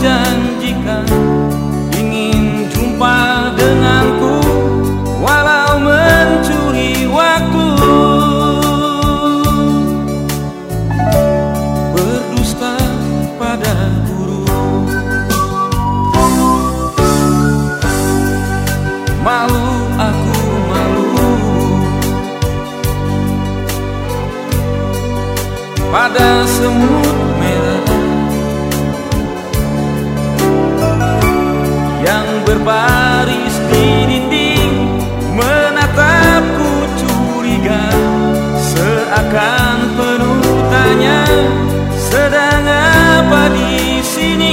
janjikan Ingin jumpa denganku Walau mencuri waktu. Berdusta pada guru. Malu aku malu. Pada semut berbaris di dinding menatapku curiga. Seakan penuh tanya sedang apa di sini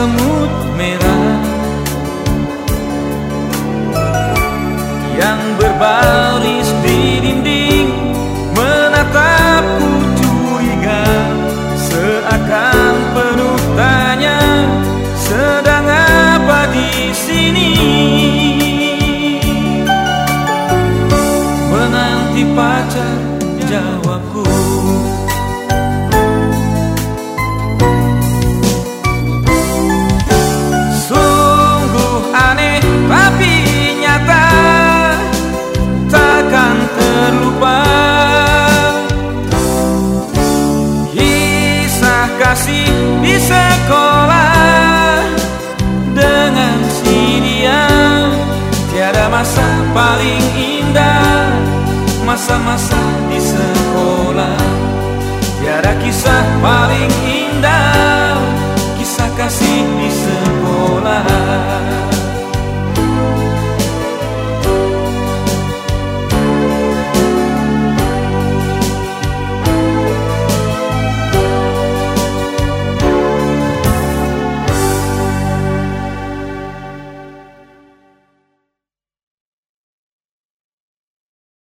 Pada semut kasih di sekolah. Dengan si dia Tiada masa paling indah. Masa-masa di sekolah Tiada kisah paling indah